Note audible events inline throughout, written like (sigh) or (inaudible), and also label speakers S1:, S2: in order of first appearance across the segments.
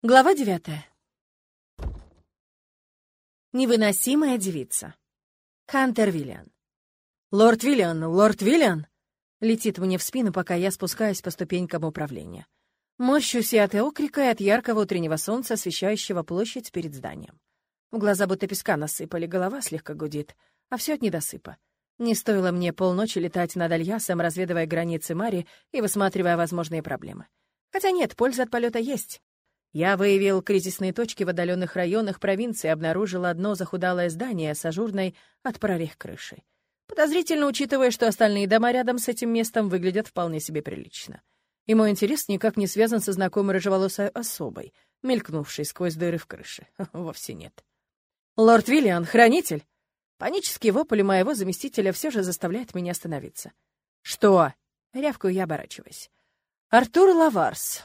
S1: Глава девятая. Невыносимая девица. Хантер Виллиан. «Лорд Виллиан, лорд Виллиан!» Летит мне в спину, пока я спускаюсь по ступенькам управления. Морщусь и от окрика, и от яркого утреннего солнца, освещающего площадь перед зданием. В глаза будто песка насыпали, голова слегка гудит, а все от недосыпа. Не стоило мне полночи летать над Альясом, разведывая границы Мари и высматривая возможные проблемы. Хотя нет, польза от полета есть. Я выявил кризисные точки в отдаленных районах провинции и обнаружил одно захудалое здание с ажурной от прорех крышей. Подозрительно, учитывая, что остальные дома рядом с этим местом выглядят вполне себе прилично. И мой интерес никак не связан со знакомой рыжеволосой особой, мелькнувшей сквозь дыры в крыше. (laughs) Вовсе нет. «Лорд Виллиан, хранитель!» Панический вопль моего заместителя все же заставляет меня остановиться. «Что?» — рявкаю я, оборачиваясь. «Артур Лаварс,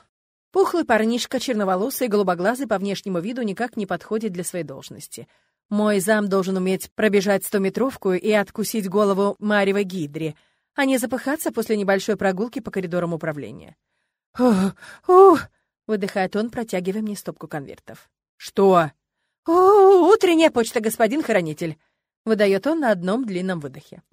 S1: Пухлый парнишка, черноволосый, голубоглазый по внешнему виду никак не подходит для своей должности. Мой зам должен уметь пробежать стометровку и откусить голову Марева Гидре, а не запыхаться после небольшой прогулки по коридорам управления. «Ух, ух!» — выдыхает он, протягивая мне стопку конвертов. «Что?» «О, утренняя почта, господин хранитель!» — выдает он на одном длинном выдохе.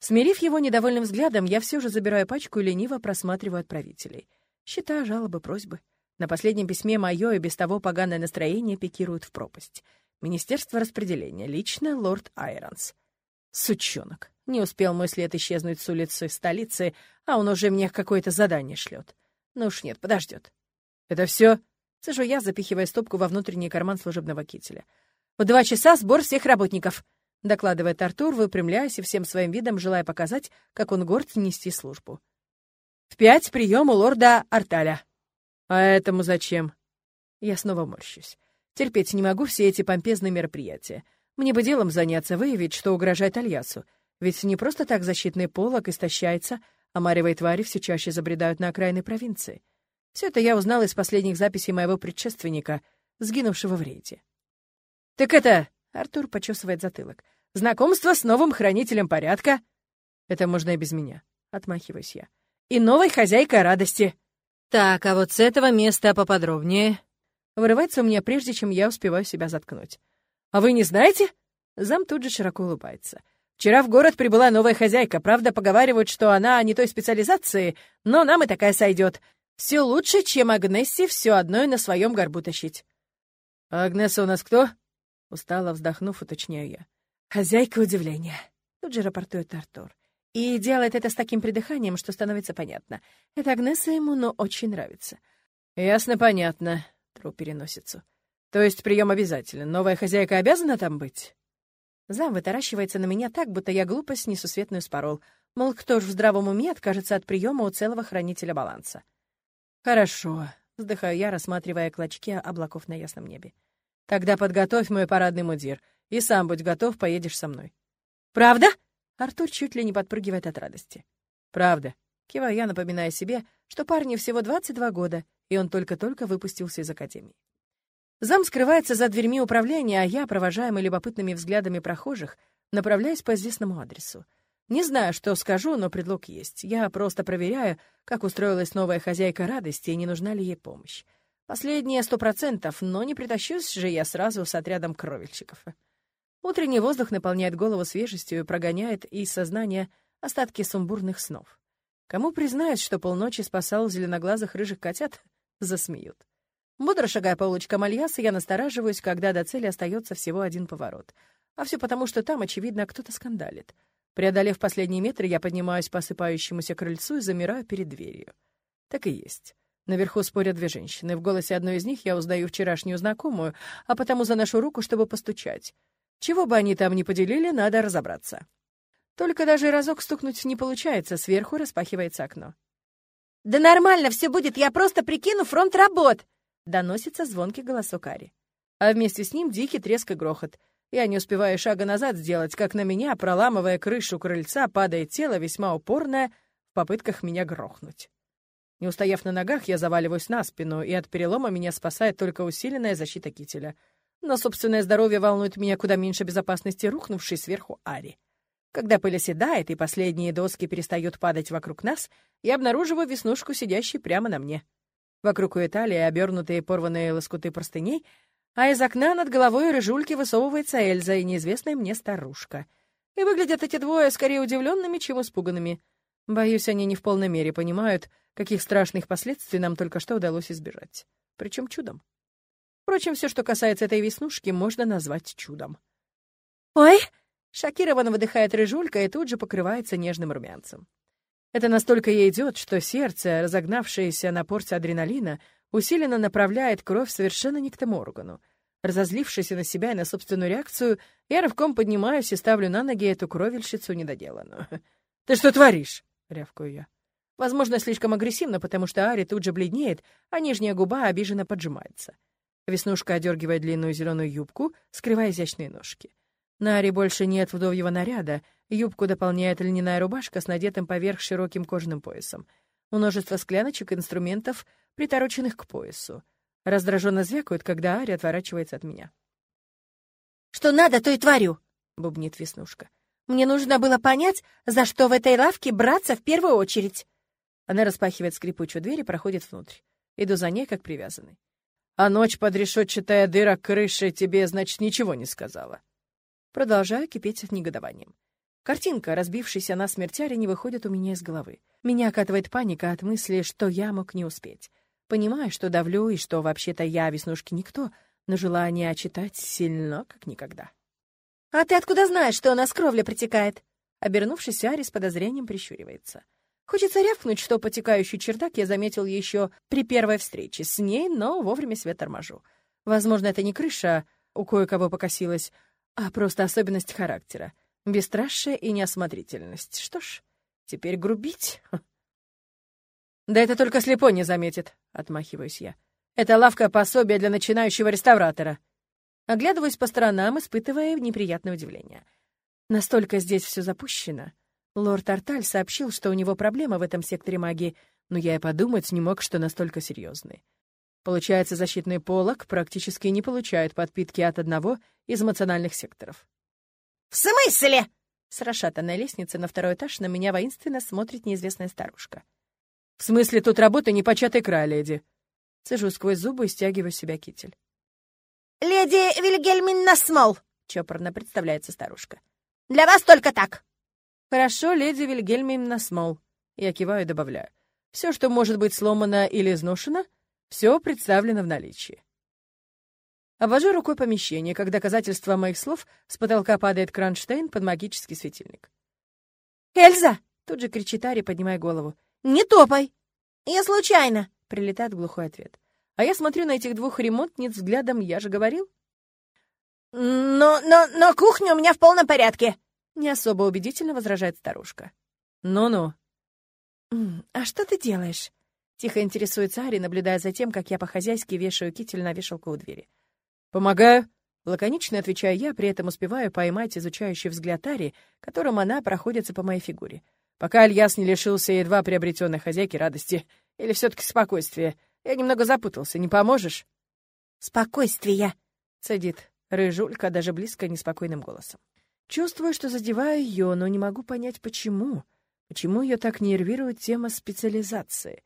S1: Смирив его недовольным взглядом, я все же забираю пачку и лениво просматриваю отправителей — Счета, жалобы, просьбы. На последнем письме мое и без того поганое настроение пикируют в пропасть. Министерство распределения. Лично лорд Айронс. Сучонок. Не успел мой след исчезнуть с улицы столицы, а он уже мне какое-то задание шлет. Ну уж нет, подождет. Это все? Сажу я, запихивая стопку во внутренний карман служебного кителя. В два часа сбор всех работников, докладывает Артур, выпрямляясь и всем своим видом желая показать, как он горд нести службу. В пять прием у лорда Арталя. А этому зачем? Я снова морщусь. Терпеть не могу все эти помпезные мероприятия. Мне бы делом заняться, выявить, что угрожает Альясу. Ведь не просто так защитный полог истощается, а маревые твари все чаще забредают на окраины провинции. Все это я узнал из последних записей моего предшественника, сгинувшего в рейде. «Так это...» — Артур почесывает затылок. «Знакомство с новым хранителем порядка?» «Это можно и без меня», — отмахиваюсь я и новой хозяйкой радости. Так, а вот с этого места поподробнее. Вырывается у меня прежде, чем я успеваю себя заткнуть. А вы не знаете? Зам тут же широко улыбается. Вчера в город прибыла новая хозяйка. Правда, поговаривают, что она не той специализации, но нам и такая сойдет. Все лучше, чем Агнессе все одно и на своем горбу тащить. А Агнеса у нас кто? Устало вздохнув, уточняю я. Хозяйка удивления. Тут же рапортует Артур. И делает это с таким придыханием, что становится понятно. Это Агнеса ему, но очень нравится. «Ясно, понятно», — тру переносицу. «То есть прием обязателен. Новая хозяйка обязана там быть?» Зам вытаращивается на меня так, будто я глупость несусветную спорол. Мол, кто ж в здравом уме откажется от приема у целого хранителя баланса? «Хорошо», — вздыхаю я, рассматривая клочки облаков на ясном небе. «Тогда подготовь мой парадный мудир, и сам будь готов, поедешь со мной». «Правда?» Артур чуть ли не подпрыгивает от радости. «Правда», — киваю я, напоминая себе, что парню всего 22 года, и он только-только выпустился из академии. Зам скрывается за дверьми управления, а я, провожаемый любопытными взглядами прохожих, направляюсь по известному адресу. Не знаю, что скажу, но предлог есть. Я просто проверяю, как устроилась новая хозяйка радости и не нужна ли ей помощь. Последнее сто процентов, но не притащусь же я сразу с отрядом кровельщиков. Утренний воздух наполняет голову свежестью и прогоняет из сознания остатки сумбурных снов. Кому признаюсь, что полночи спасал зеленоглазых рыжих котят, (laughs) засмеют. Бодро шагая по улочкам Альяса, я настораживаюсь, когда до цели остается всего один поворот. А все потому, что там, очевидно, кто-то скандалит. Преодолев последние метры, я поднимаюсь по осыпающемуся крыльцу и замираю перед дверью. Так и есть. Наверху спорят две женщины. В голосе одной из них я узнаю вчерашнюю знакомую, а потому заношу руку, чтобы постучать. Чего бы они там ни поделили, надо разобраться. Только даже разок стукнуть не получается, сверху распахивается окно. «Да нормально все будет, я просто прикину фронт работ!» Доносится звонкий голосок Ари. А вместе с ним дикий треск и грохот. Я не успеваю шага назад сделать, как на меня, проламывая крышу крыльца, падает тело весьма упорное в попытках меня грохнуть. Не устояв на ногах, я заваливаюсь на спину, и от перелома меня спасает только усиленная защита кителя — но собственное здоровье волнует меня куда меньше безопасности рухнувшей сверху Ари. Когда пыль оседает и последние доски перестают падать вокруг нас, я обнаруживаю веснушку, сидящей прямо на мне. Вокруг ее талии обернутые порванные лоскуты простыней, а из окна над головой рыжульки высовывается Эльза и неизвестная мне старушка. И выглядят эти двое скорее удивленными, чем испуганными. Боюсь, они не в полной мере понимают, каких страшных последствий нам только что удалось избежать. Причем чудом. Впрочем, все, что касается этой веснушки, можно назвать чудом. «Ой!» — шокированно выдыхает рыжулька и тут же покрывается нежным румянцем. Это настолько ей идет, что сердце, разогнавшееся на порции адреналина, усиленно направляет кровь совершенно не к тому органу. Разозлившись на себя и на собственную реакцию, я рывком поднимаюсь и ставлю на ноги эту кровельщицу недоделанную. (laughs) «Ты что творишь?» — рявкаю я. Возможно, слишком агрессивно, потому что Ари тут же бледнеет, а нижняя губа обиженно поджимается. Веснушка одергивает длинную зеленую юбку, скрывая изящные ножки. На Ари больше нет вдовьего наряда, юбку дополняет льняная рубашка с надетым поверх широким кожаным поясом. Множество скляночек и инструментов, притороченных к поясу. Раздраженно звякают, когда Ари отворачивается от меня.
S2: «Что надо, то и творю», — бубнит Веснушка. Мне нужно было понять, за что в этой лавке браться в первую очередь.
S1: Она распахивает скрипучую дверь и проходит внутрь. Иду за ней, как привязанный. А ночь под решетчатая дыра крыши тебе, значит, ничего не сказала. Продолжаю кипеть от негодованием. Картинка, разбившаяся на смерть Ари, не выходит у меня из головы. Меня окатывает паника от мысли, что я мог не успеть. Понимаю, что давлю и что вообще-то я, Веснушки, никто, но желание читать сильно, как никогда.
S2: «А ты откуда знаешь, что у нас кровля протекает?» Обернувшись, Ари с подозрением прищуривается.
S1: Хочется рявкнуть, что потекающий чердак я заметил еще при первой встрече с ней, но вовремя себя торможу. Возможно, это не крыша у кое-кого покосилась, а просто особенность характера. Бесстрашие и неосмотрительность. Что ж, теперь грубить? «Да это только слепой не заметит», — отмахиваюсь я. «Это лавка пособия для начинающего реставратора. Оглядываюсь по сторонам, испытывая неприятное удивление. Настолько здесь все запущено. Лорд Арталь сообщил, что у него проблема в этом секторе магии, но я и подумать не мог, что настолько серьезный. Получается, защитный полог практически не получает подпитки от одного из эмоциональных секторов.
S2: «В смысле?»
S1: С расшатанной лестницы на второй этаж на меня воинственно смотрит неизвестная старушка. «В смысле, тут работа непочатый край, леди?» Цежу сквозь зубы и стягиваю себя китель.
S2: «Леди Вильгельминна Смол», — чопорно представляется старушка. «Для вас только так».
S1: «Хорошо, леди Вильгельминна Смол», — я киваю и добавляю. «Все, что может быть сломано или изношено, все представлено в наличии». Обвожу рукой помещение, как доказательство моих слов с потолка падает кронштейн под магический светильник.
S2: «Эльза!» — тут же кричит Ари, поднимая голову. «Не топай!» «Я случайно!» — прилетает глухой ответ.
S1: А я смотрю на этих двух ремонтниц взглядом, я же говорил.
S2: «Но, но, но кухня у меня в полном порядке!»
S1: Не особо убедительно возражает старушка. «Ну-ну».
S2: «А что ты делаешь?»
S1: Тихо интересуется Ари, наблюдая за тем, как я по-хозяйски вешаю китель на вешалку у двери. «Помогаю», — лаконично отвечаю я, при этом успеваю поймать изучающий взгляд Ари, которым она проходится по моей фигуре. Пока Альяс не лишился едва приобретенной хозяйки радости. Или все таки спокойствия. Я немного запутался, не поможешь?»
S2: «Спокойствие!»
S1: — цедит рыжулька даже близко неспокойным голосом. Чувствую, что задеваю ее, но не могу понять, почему. Почему ее так нервирует тема специализации?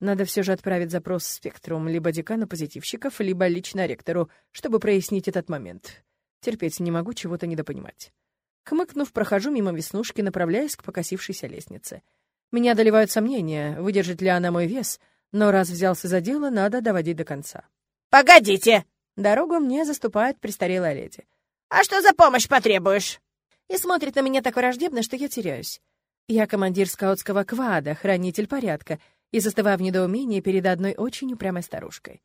S1: Надо все же отправить запрос в спектрум либо декана позитивщиков, либо лично ректору, чтобы прояснить этот момент. Терпеть не могу чего-то недопонимать. Хмыкнув, прохожу мимо веснушки, направляясь к покосившейся лестнице. Меня одолевают сомнения, выдержит ли она мой вес — но раз взялся за дело, надо доводить до конца.
S2: «Погодите!»
S1: Дорогу мне заступает престарелая леди.
S2: «А что за помощь потребуешь?»
S1: И смотрит на меня так враждебно, что я теряюсь. Я командир скаутского квада, хранитель порядка, и застываю в недоумении перед одной очень упрямой старушкой.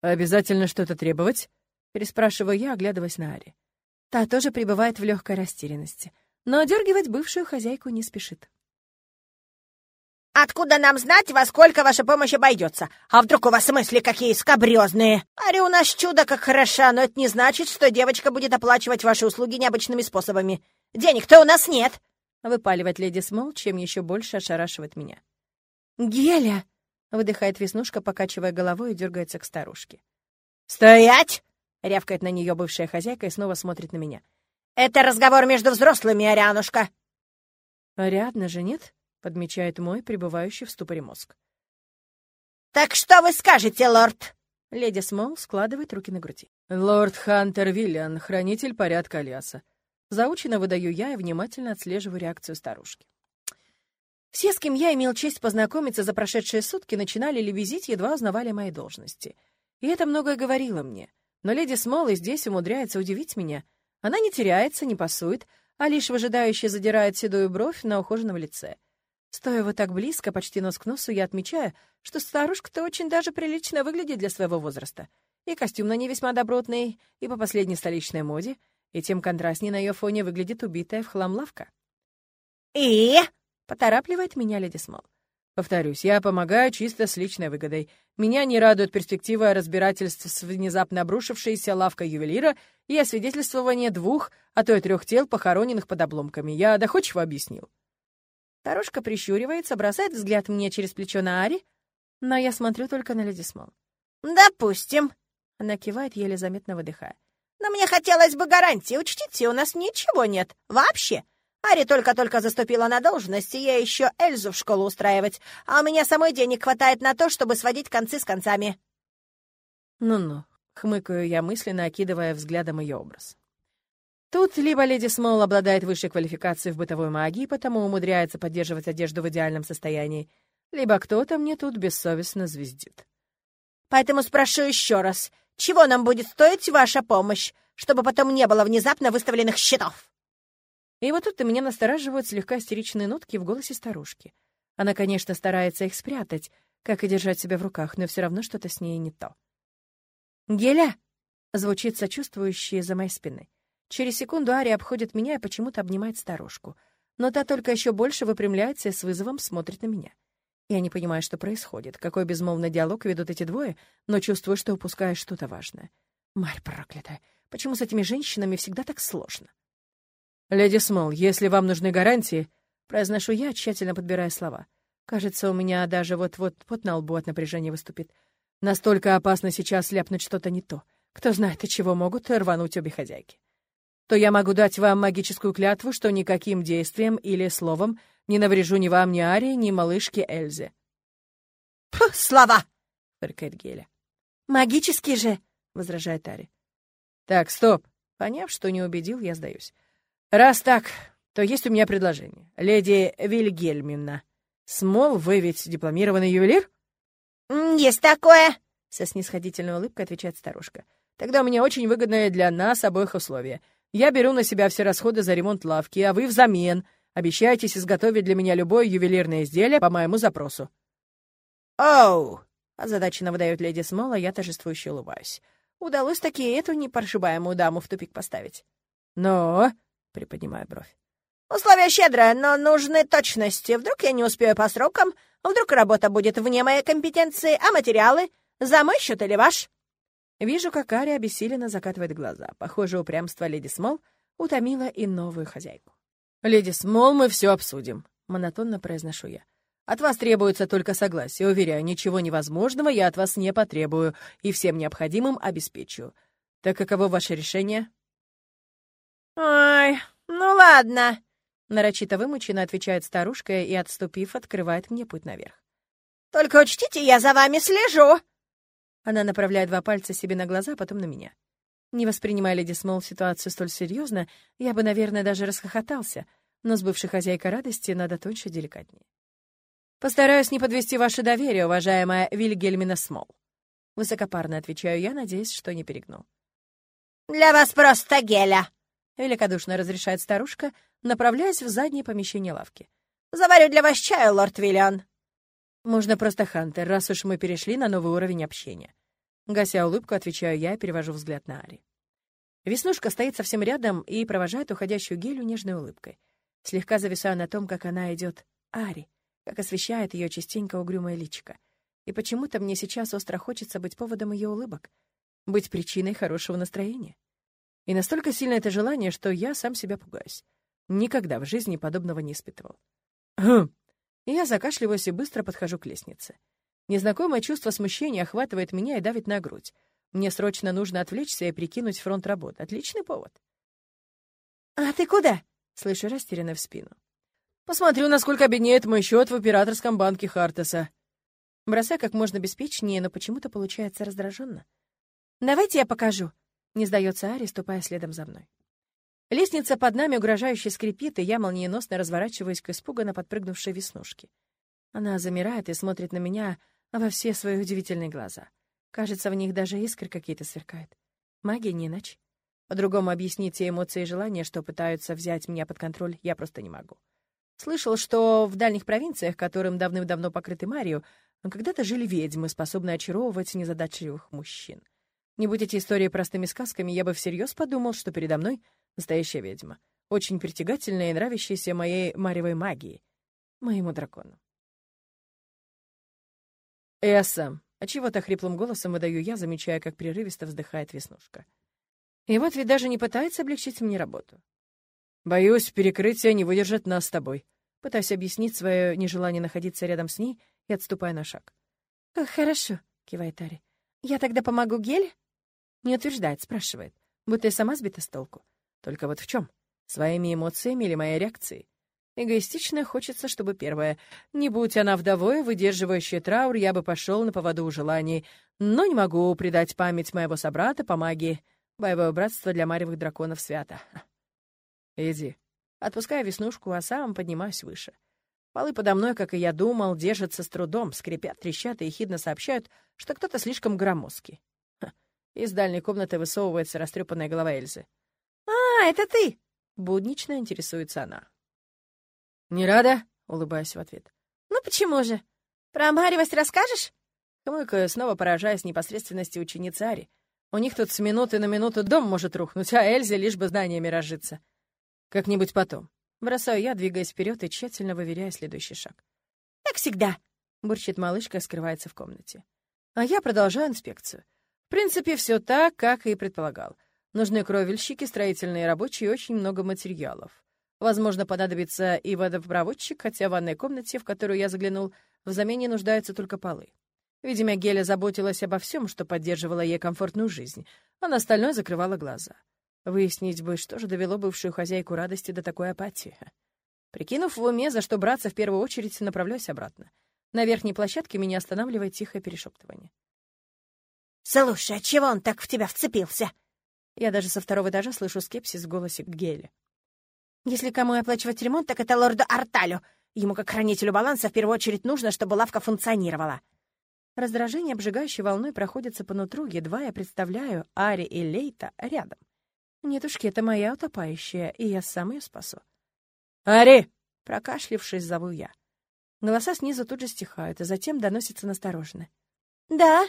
S1: «Обязательно что-то требовать?» — переспрашиваю я, оглядываясь на Ари. Та тоже пребывает в легкой растерянности, но одергивать бывшую хозяйку не спешит.
S2: Откуда нам знать, во сколько ваша помощь обойдется? А вдруг у вас мысли какие скабрезные? Ари у нас чудо как хороша, но это не значит, что девочка будет оплачивать ваши услуги необычными способами. Денег-то у нас нет!»
S1: Выпаливает леди Смол, чем еще больше ошарашивает меня.
S2: «Геля!»
S1: — выдыхает Веснушка, покачивая головой и дергается к старушке.
S2: «Стоять!»
S1: — рявкает на нее бывшая хозяйка и снова смотрит на меня.
S2: «Это разговор между взрослыми, Арианушка!»
S1: «Ариадна же нет?» Подмечает мой пребывающий в ступоре мозг.
S2: «Так что вы скажете, лорд?»
S1: Леди Смол складывает руки на груди. «Лорд Хантер Виллиан, хранитель порядка Альяса». Заучено выдаю я и внимательно отслеживаю реакцию старушки. Все, с кем я имел честь познакомиться за прошедшие сутки, начинали лебезить, едва узнавали мои должности. И это многое говорило мне. Но леди Смол и здесь умудряется удивить меня. Она не теряется, не пасует, а лишь выжидающе задирает седую бровь на ухоженном лице. Стоя вот так близко, почти нос к носу, я отмечаю, что старушка-то очень даже прилично выглядит для своего возраста. И костюм на ней весьма добротный, и по последней столичной моде, и тем контрастнее на ее фоне выглядит убитая в хлам лавка.
S2: «И?»
S1: — поторапливает меня леди Смол. Повторюсь, я помогаю чисто с личной выгодой. Меня не радует перспектива разбирательств с внезапно обрушившейся лавкой ювелира и освидетельствование двух, а то и трех тел, похороненных под обломками. Я доходчиво объяснил. Старушка прищуривается, бросает взгляд мне через плечо на Ари, но я смотрю только на леди Смол.
S2: «Допустим», —
S1: она кивает, еле заметно выдыхая.
S2: «Но мне хотелось бы гарантии. Учтите, у нас ничего нет. Вообще. Ари только-только заступила на должность, и я еще Эльзу в школу устраивать, а у меня самой денег хватает на то, чтобы сводить концы с концами».
S1: «Ну-ну», — хмыкаю я мысленно, окидывая взглядом ее образ. Тут либо леди Смол обладает высшей квалификацией в бытовой магии, потому умудряется поддерживать одежду в идеальном состоянии, либо кто-то мне тут бессовестно звездит.
S2: «Поэтому спрошу еще раз, чего нам будет стоить ваша помощь, чтобы потом не было внезапно выставленных счетов?»
S1: И вот тут-то меня настораживают слегка истеричные нотки в голосе старушки. Она, конечно, старается их спрятать, как и держать себя в руках, но все равно что-то с ней не то. «Геля!» — звучит сочувствующее за моей спины. Через секунду Ари обходит меня и почему-то обнимает старушку. Но та только еще больше выпрямляется и с вызовом смотрит на меня. Я не понимаю, что происходит, какой безмолвный диалог ведут эти двое, но чувствую, что упускаю что-то важное. Марь проклятая, почему с этими женщинами всегда так сложно? «Леди Смол, если вам нужны гарантии...» Произношу я, тщательно подбирая слова. Кажется, у меня даже вот-вот вот на лбу от напряжения выступит. Настолько опасно сейчас ляпнуть что-то не то. Кто знает, от чего могут рвануть обе хозяйки. То я могу дать вам магическую клятву, что никаким действием или словом не наврежу ни вам, ни Ари, ни малышке Эльзе.
S2: «Пф, слова!»
S1: — фыркает Геля.
S2: «Магические же!»
S1: — возражает Ари. «Так, стоп!» Поняв, что не убедил, я сдаюсь. «Раз так, то есть у меня предложение. Леди Вильгельмина, Смол, вы ведь дипломированный ювелир?»
S2: «Есть такое!»
S1: — со снисходительной улыбкой отвечает старушка. «Тогда у меня очень выгодное для нас обоих условие. Я беру на себя все расходы за ремонт лавки, а вы взамен обещаетесь изготовить для меня любое ювелирное изделие по моему запросу».
S2: «Оу!»
S1: — озадаченно выдает леди Смол, а я торжествующе улыбаюсь. Удалось таки эту непрошибаемую даму в тупик поставить. «Но...» приподнимая бровь.
S2: «Условия щедрые, но нужны точности. Вдруг я не успею по срокам, вдруг работа будет вне моей компетенции, а материалы? За мой счет или ваш?»
S1: Вижу, как Ари обессиленно закатывает глаза. Похоже, упрямство леди Смол утомило и новую хозяйку. «Леди Смол, мы все обсудим», — монотонно произношу я. «От вас требуется только согласие. Уверяю, ничего невозможного я от вас не потребую и всем необходимым обеспечу. Так каково ваше решение?»
S2: «Ой, ну ладно», —
S1: нарочито вымученно отвечает старушка и, отступив, открывает мне путь наверх.
S2: «Только учтите, я за вами слежу!»
S1: Она направляет два пальца себе на глаза, а потом на меня. Не воспринимая леди Смол ситуацию столь серьезно, я бы, наверное, даже расхохотался, но с бывшей хозяйкой радости надо тоньше деликатнее. «Постараюсь не подвести ваше доверие, уважаемая Вильгельмина Смол». Высокопарно отвечаю я, надеясь, что не перегнул.
S2: «Для вас просто геля», —
S1: великодушно разрешает старушка, направляясь в заднее помещение лавки.
S2: «Заварю для вас чаю, лорд Виллиан».
S1: «Можно просто Хантер, раз уж мы перешли на новый уровень общения». Гася улыбку, отвечаю я и перевожу взгляд на Ари. Веснушка стоит совсем рядом и провожает уходящую гелю нежной улыбкой. Слегка зависаю на том, как она идет Ари, как освещает ее частенько угрюмое личико. И почему-то мне сейчас остро хочется быть поводом ее улыбок, быть причиной хорошего настроения. И настолько сильно это желание, что я сам себя пугаюсь. Никогда в жизни подобного не испытывал. Хм. Я закашливаюсь и быстро подхожу к лестнице. Незнакомое чувство смущения охватывает меня и давит на грудь. Мне срочно нужно отвлечься и прикинуть фронт работ. Отличный повод.
S2: «А ты куда?»
S1: — слышу растерянно в спину. «Посмотрю, насколько обеднеет мой счет в операторском банке Хартеса». Бросаю как можно беспечнее, но почему-то получается раздраженно. «Давайте я покажу», — не сдается Ари, ступая следом за мной. Лестница под нами угрожающе скрипит, и я молниеносно разворачиваюсь к испуганно подпрыгнувшей веснушке. Она замирает и смотрит на меня во все свои удивительные глаза. Кажется, в них даже искры какие-то сверкают. Магия не иначе. По-другому объяснить те эмоции и желания, что пытаются взять меня под контроль, я просто не могу. Слышал, что в дальних провинциях, которым давным-давно покрыты Марию, когда-то жили ведьмы, способные очаровывать незадачливых мужчин. Не будь эти истории простыми сказками, я бы всерьез подумал, что передо мной настоящая ведьма, очень притягательная и нравящаяся моей маревой магии, моему дракону. «Эсса!» — а чего-то хриплым голосом выдаю я, замечая, как прерывисто вздыхает Веснушка. И вот ведь даже не пытается облегчить мне работу. Боюсь, перекрытие не выдержит нас с тобой. Пытаюсь объяснить свое нежелание находиться рядом с ней и отступая на шаг. «Хорошо», — кивает Ари. «Я тогда помогу Геле?» Не утверждает, спрашивает, будто и сама сбита с толку. Только вот в чем? Своими эмоциями или моей реакцией? Эгоистично хочется, чтобы первое. Не будь она вдовой, выдерживающей траур, я бы пошел на поводу у желаний, но не могу предать память моего собрата по магии. Боевое братство для маревых драконов свято. Иди. Отпускаю веснушку, а сам поднимаюсь выше. Полы подо мной, как и я думал, держатся с трудом, скрипят, трещат и ехидно сообщают, что кто-то слишком громоздкий. Из дальней комнаты высовывается растрепанная голова Эльзы. «А, это ты!» — буднично интересуется она. «Не рада?» — улыбаюсь в ответ.
S2: «Ну почему же? Про омаривость расскажешь?»
S1: Хмыкаю, снова поражаясь непосредственности ученицы Ари. У них тут с минуты на минуту дом может рухнуть, а Эльзе лишь бы знаниями разжиться. Как-нибудь потом. Бросаю я, двигаясь вперед и тщательно выверяя следующий шаг.
S2: «Как всегда!» — бурчит малышка и скрывается в комнате.
S1: А я продолжаю инспекцию. В принципе, все так, как и предполагал. Нужны кровельщики, строительные рабочие и очень много материалов. Возможно, понадобится и водопроводчик, хотя в ванной комнате, в которую я заглянул, в замене нуждаются только полы. Видимо, Геля заботилась обо всем, что поддерживало ей комфортную жизнь, а на остальное закрывала глаза. Выяснить бы, что же довело бывшую хозяйку радости до такой апатии. Прикинув в уме, за что браться, в первую очередь направляюсь обратно. На верхней площадке меня останавливает тихое перешептывание.
S2: «Слушай, а чего он так в тебя вцепился?»
S1: Я даже со второго этажа слышу скепсис в голосе Гели.
S2: «Если кому оплачивать ремонт, так это лорду Арталю. Ему, как хранителю баланса, в первую очередь нужно, чтобы лавка функционировала».
S1: Раздражение обжигающей волной проходится по нутру, едва я представляю Ари и Лейта рядом. Нетушки, это моя утопающая, и я сам ее спасу. «Ари!» — прокашлившись, зову я. Голоса снизу тут же стихают, а затем доносятся настороженно.
S2: «Да?»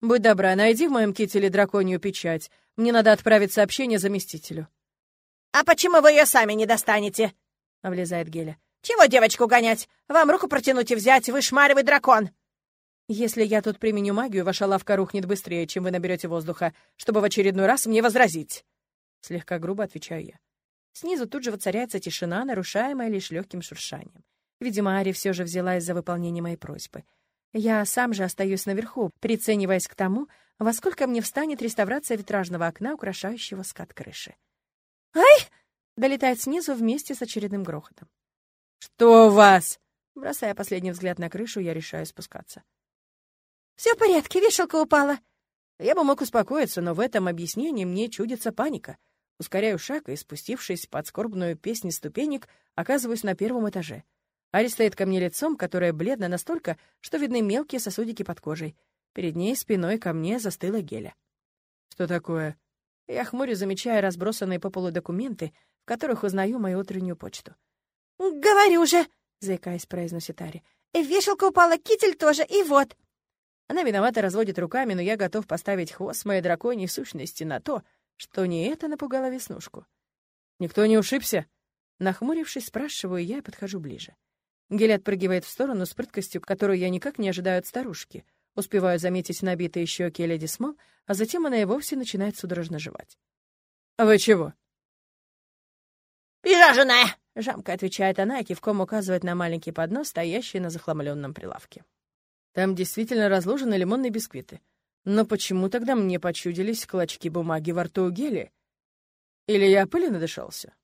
S1: «Будь добра, найди в моем кителе драконью печать. Мне надо отправить сообщение заместителю».
S2: «А почему вы ее сами не достанете?»
S1: — влезает Геля.
S2: «Чего девочку гонять? Вам руку протянуть и взять, вы дракон!»
S1: «Если я тут применю магию, ваша лавка рухнет быстрее, чем вы наберете воздуха, чтобы в очередной раз мне возразить!» Слегка грубо отвечаю я. Снизу тут же воцаряется тишина, нарушаемая лишь легким шуршанием. Видимо, Ари все же взялась за выполнение моей просьбы. Я сам же остаюсь наверху, прицениваясь к тому, во сколько мне встанет реставрация витражного окна, украшающего скат крыши.
S2: «Ай!»
S1: — долетает снизу вместе с очередным грохотом. «Что у вас?» Бросая последний взгляд на крышу, я решаю спускаться.
S2: «Все в порядке, вешалка упала».
S1: Я бы мог успокоиться, но в этом объяснении мне чудится паника. Ускоряю шаг и, спустившись под скорбную песнь ступенек, оказываюсь на первом этаже. Ари стоит ко мне лицом, которое бледно настолько, что видны мелкие сосудики под кожей. Перед ней спиной ко мне застыла Геля. «Что такое?» Я хмурю, замечая разбросанные по полу документы, в которых узнаю мою утреннюю почту.
S2: «Говорю же!» — заикаясь, произносит Ари. «Вешалка упала, китель тоже, и вот!»
S1: Она виновато разводит руками, но я готов поставить хвост моей драконьей сущности на то, что не это напугало Веснушку. «Никто не ушибся?» Нахмурившись, спрашиваю я и подхожу ближе. Гель отпрыгивает в сторону с прыткостью, которую я никак не ожидаю от старушки. Успеваю заметить набитые щеки леди Смол, а затем она и вовсе начинает судорожно жевать. «А вы чего?»
S2: «Пирожное!»
S1: — жамко отвечает она и кивком указывает на маленький поднос, стоящий на захламленном прилавке. Там действительно разложены лимонные бисквиты. Но почему тогда мне почудились клочки бумаги во рту у Гели? Или я пыли надышался?